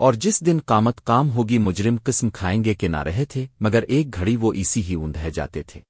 اور جس دن قامت کام ہوگی مجرم قسم کھائیں گے کہ نہ رہے تھے، مگر ایک گھڑی وہ اسی ہی اوندھے جاتے تھے۔